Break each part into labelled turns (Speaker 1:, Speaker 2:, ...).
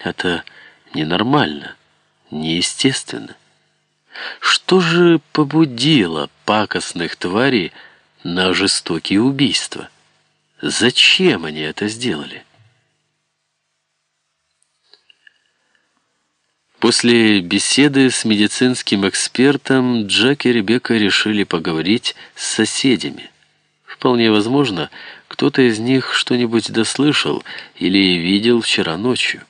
Speaker 1: Это ненормально, неестественно. Что же побудило пакостных тварей на жестокие убийства? Зачем они это сделали? После беседы с медицинским экспертом Джек и Ребекка решили поговорить с соседями. Вполне возможно, кто-то из них что-нибудь дослышал или видел вчера ночью.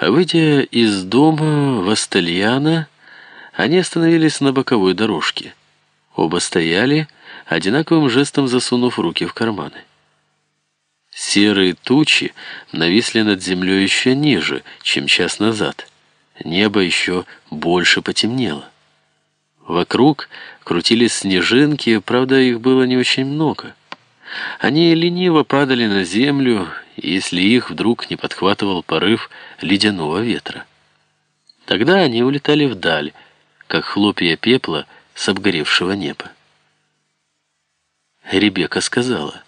Speaker 1: Выйдя из дома Вастальяна, они остановились на боковой дорожке. Оба стояли, одинаковым жестом засунув руки в карманы. Серые тучи нависли над землей еще ниже, чем час назад. Небо еще больше потемнело. Вокруг крутились снежинки, правда, их было не очень много. Они лениво падали на землю, если их вдруг не подхватывал порыв ледяного ветра. Тогда они улетали вдаль, как хлопья пепла с обгоревшего неба. Ребекка сказала,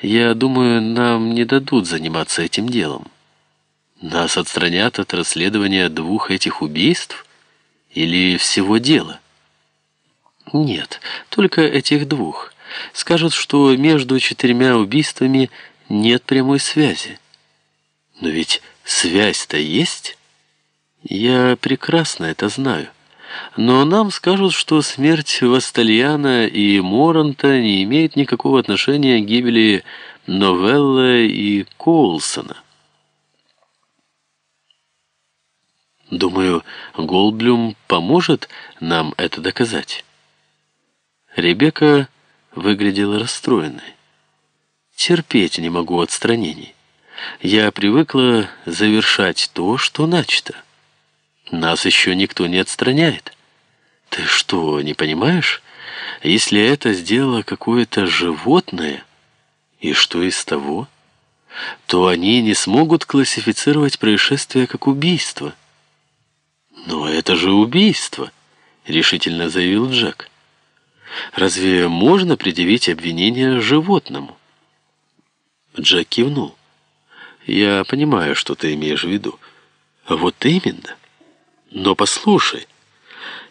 Speaker 1: «Я думаю, нам не дадут заниматься этим делом. Нас отстранят от расследования двух этих убийств или всего дела?» «Нет, только этих двух. Скажут, что между четырьмя убийствами нет прямой связи. Но ведь связь-то есть. Я прекрасно это знаю. Но нам скажут, что смерть Вастальяна и Моранта не имеет никакого отношения к гибели Новелла и Коулсона. Думаю, Голдблюм поможет нам это доказать. Ребекка выглядела расстроенной. Терпеть не могу отстранений. Я привыкла завершать то, что начато. Нас еще никто не отстраняет. Ты что, не понимаешь? Если это сделало какое-то животное, и что из того? То они не смогут классифицировать происшествие как убийство. Но это же убийство, решительно заявил Джек. Разве можно предъявить обвинение животному? Джек кивнул. «Я понимаю, что ты имеешь в виду. Вот именно. Но послушай,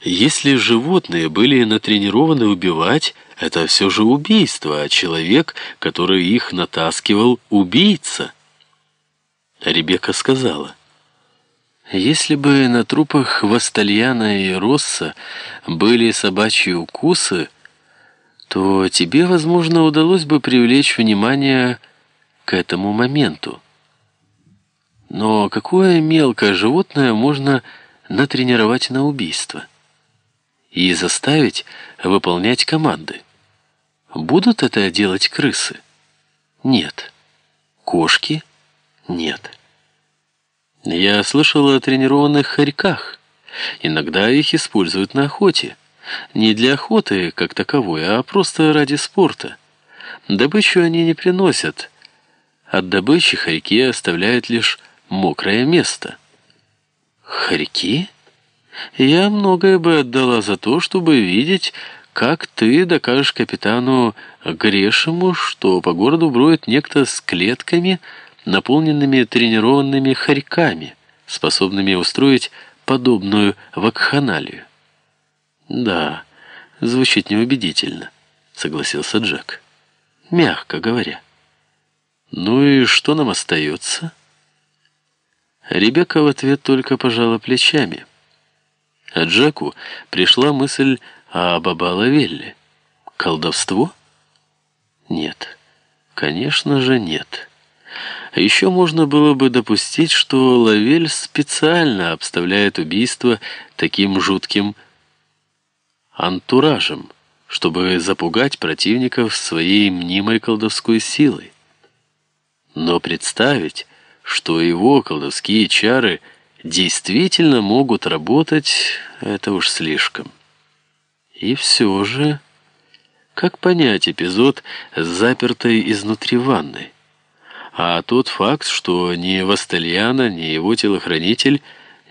Speaker 1: если животные были натренированы убивать, это все же убийство, а человек, который их натаскивал, убийца». Ребекка сказала. «Если бы на трупах Вастальяна и Росса были собачьи укусы, то тебе, возможно, удалось бы привлечь внимание к этому моменту. Но какое мелкое животное можно натренировать на убийство? И заставить выполнять команды? Будут это делать крысы? Нет. Кошки? Нет. Я слышал о тренированных хорьках. Иногда их используют на охоте. Не для охоты как таковой, а просто ради спорта. Добычу они не приносят, от добычи хорьки оставляют лишь мокрое место. Хорьки? Я многое бы отдала за то, чтобы видеть, как ты докажешь капитану Грешему, что по городу броет некто с клетками, наполненными тренированными хорьками, способными устроить подобную вакханалию. «Да, звучит неубедительно», — согласился Джек. «Мягко говоря». «Ну и что нам остается?» Ребекка в ответ только пожала плечами. А Джеку пришла мысль о Баба-Лавелле. Колдовство? Нет. Конечно же нет. Еще можно было бы допустить, что Лавель специально обставляет убийство таким жутким антуражем, чтобы запугать противников своей мнимой колдовской силой. Но представить, что его колдовские чары действительно могут работать, это уж слишком. И все же... Как понять эпизод с запертой изнутри ванной? А тот факт, что ни Вастельяна, ни его телохранитель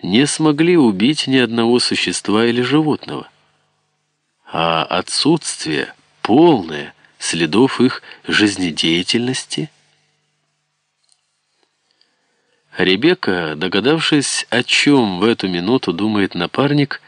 Speaker 1: не смогли убить ни одного существа или животного. А отсутствие, полное, следов их жизнедеятельности – Ребекка, догадавшись, о чем в эту минуту думает напарник,